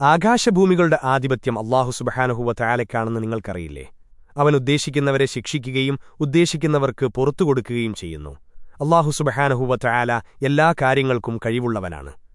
ആകാശഭൂമികളുടെ ആധിപത്യം അള്ളാഹു സുബഹാനഹുവ തയാലയ്ക്കാണെന്ന് നിങ്ങൾക്കറിയില്ലേ? അവൻ ഉദ്ദേശിക്കുന്നവരെ ശിക്ഷിക്കുകയും ഉദ്ദേശിക്കുന്നവർക്ക് പുറത്തുകൊടുക്കുകയും ചെയ്യുന്നു. അള്ളാഹു സുബഹാനഹുവ തയാല എല്ലാ കാര്യങ്ങൾക്കും കഴിവുള്ളവനാണ്.